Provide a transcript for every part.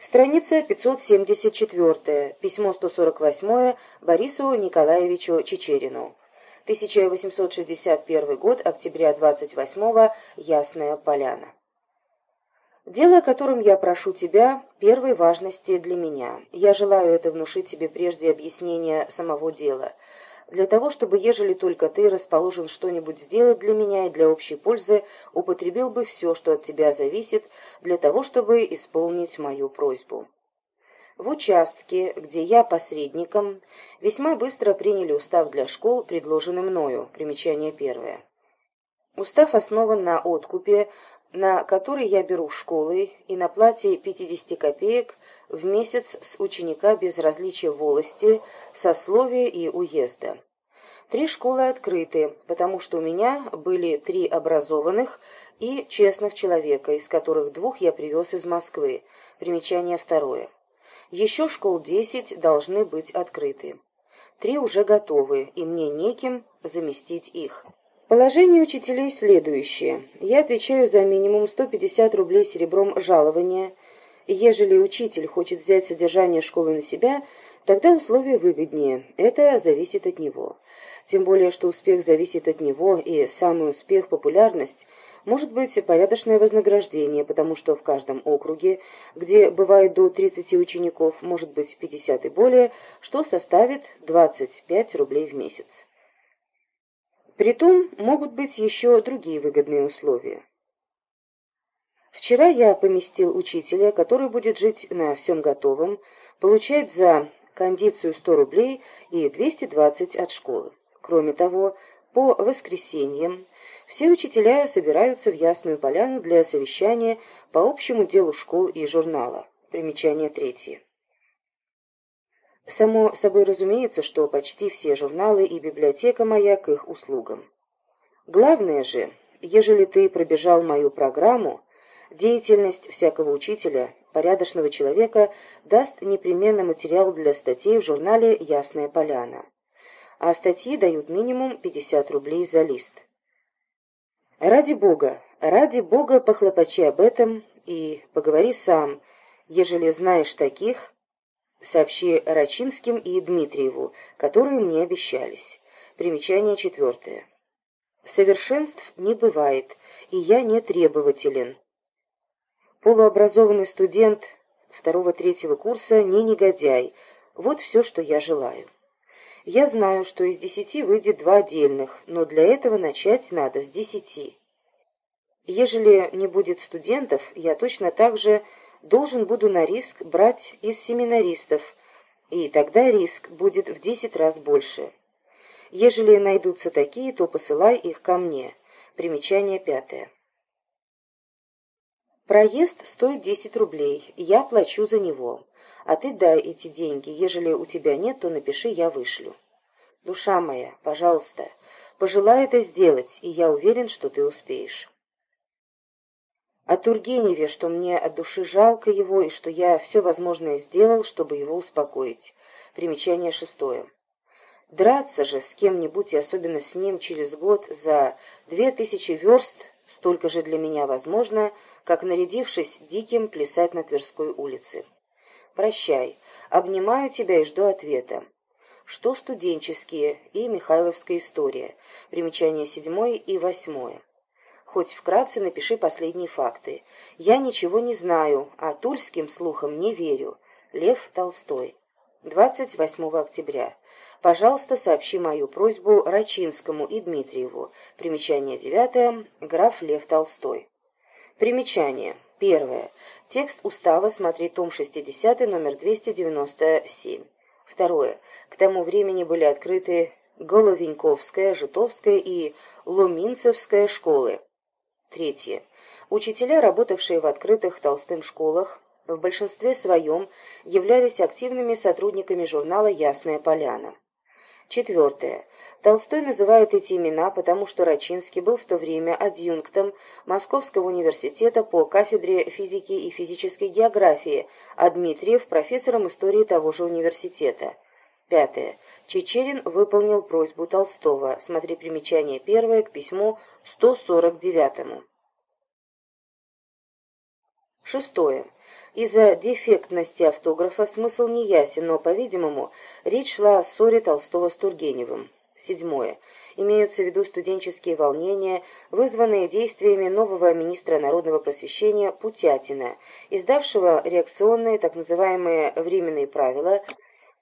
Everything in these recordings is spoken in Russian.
Страница 574. Письмо 148 Борису Николаевичу Чечерину. 1861 год, октября 28 Ясная Поляна. Дело, о котором я прошу тебя, первой важности для меня. Я желаю это внушить тебе прежде объяснения самого дела – для того, чтобы, ежели только ты расположен что-нибудь сделать для меня и для общей пользы, употребил бы все, что от тебя зависит, для того, чтобы исполнить мою просьбу. В участке, где я посредником, весьма быстро приняли устав для школ, предложенный мною. Примечание первое. Устав основан на откупе, на который я беру школы, и на плате 50 копеек в месяц с ученика без различия волости, сословия и уезда. Три школы открыты, потому что у меня были три образованных и честных человека, из которых двух я привез из Москвы. Примечание второе. Еще школ десять должны быть открыты. Три уже готовы, и мне неким заместить их. Положение учителей следующее. Я отвечаю за минимум 150 рублей серебром жалования – Ежели учитель хочет взять содержание школы на себя, тогда условия выгоднее. Это зависит от него. Тем более, что успех зависит от него, и самый успех, популярность, может быть порядочное вознаграждение, потому что в каждом округе, где бывает до 30 учеников, может быть 50 и более, что составит 25 рублей в месяц. Притом могут быть еще другие выгодные условия. Вчера я поместил учителя, который будет жить на всем готовом, получать за кондицию 100 рублей и 220 от школы. Кроме того, по воскресеньям все учителя собираются в Ясную Поляну для совещания по общему делу школ и журнала. Примечание третье. Само собой разумеется, что почти все журналы и библиотека моя к их услугам. Главное же, ежели ты пробежал мою программу, Деятельность всякого учителя, порядочного человека, даст непременно материал для статей в журнале «Ясная поляна». А статьи дают минимум 50 рублей за лист. Ради Бога, ради Бога похлопочи об этом и поговори сам, ежели знаешь таких, сообщи Рачинским и Дмитриеву, которые мне обещались. Примечание четвертое. Совершенств не бывает, и я не требователен полуобразованный студент второго-третьего курса не негодяй. Вот все, что я желаю. Я знаю, что из десяти выйдет два отдельных, но для этого начать надо с десяти. Ежели не будет студентов, я точно так же должен буду на риск брать из семинаристов, и тогда риск будет в десять раз больше. Ежели найдутся такие, то посылай их ко мне. Примечание пятое. Проезд стоит 10 рублей, я плачу за него. А ты дай эти деньги, ежели у тебя нет, то напиши, я вышлю. Душа моя, пожалуйста, пожелай это сделать, и я уверен, что ты успеешь. О Тургеневе, что мне от души жалко его, и что я все возможное сделал, чтобы его успокоить. Примечание шестое. Драться же с кем-нибудь, и особенно с ним, через год за две тысячи верст, столько же для меня возможно, как, нарядившись диким, плясать на Тверской улице. Прощай, обнимаю тебя и жду ответа. Что студенческие и Михайловская история, примечания седьмое и восьмое. Хоть вкратце напиши последние факты. Я ничего не знаю, а тульским слухам не верю. Лев Толстой. 28 октября. Пожалуйста, сообщи мою просьбу Рачинскому и Дмитриеву. Примечание девятое. Граф Лев Толстой. Примечание. Первое. Текст устава, смотри том 60, номер 297. Второе. К тому времени были открыты Головеньковская, Житовская и Луминцевская школы. Третье. Учителя, работавшие в открытых Толстым школах, в большинстве своем являлись активными сотрудниками журнала «Ясная поляна». Четвертое. Толстой называет эти имена, потому что Рачинский был в то время адъюнктом Московского университета по кафедре физики и физической географии, а Дмитриев – профессором истории того же университета. Пятое. Чечерин выполнил просьбу Толстого. Смотри примечание первое к письму 149. Шестое. Из-за дефектности автографа смысл не ясен, но, по-видимому, речь шла о ссоре Толстого с Тургеневым. Седьмое. Имеются в виду студенческие волнения, вызванные действиями нового министра народного просвещения Путятина, издавшего реакционные так называемые «временные правила»,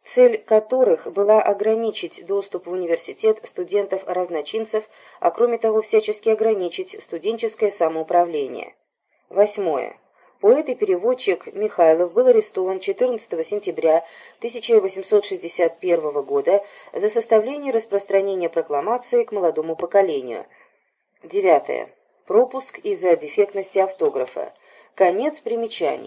цель которых была ограничить доступ в университет студентов-разночинцев, а кроме того всячески ограничить студенческое самоуправление. Восьмое. Поэт и переводчик Михайлов был арестован 14 сентября 1861 года за составление и распространение прокламации к молодому поколению. Девятое. Пропуск из-за дефектности автографа. Конец примечаний.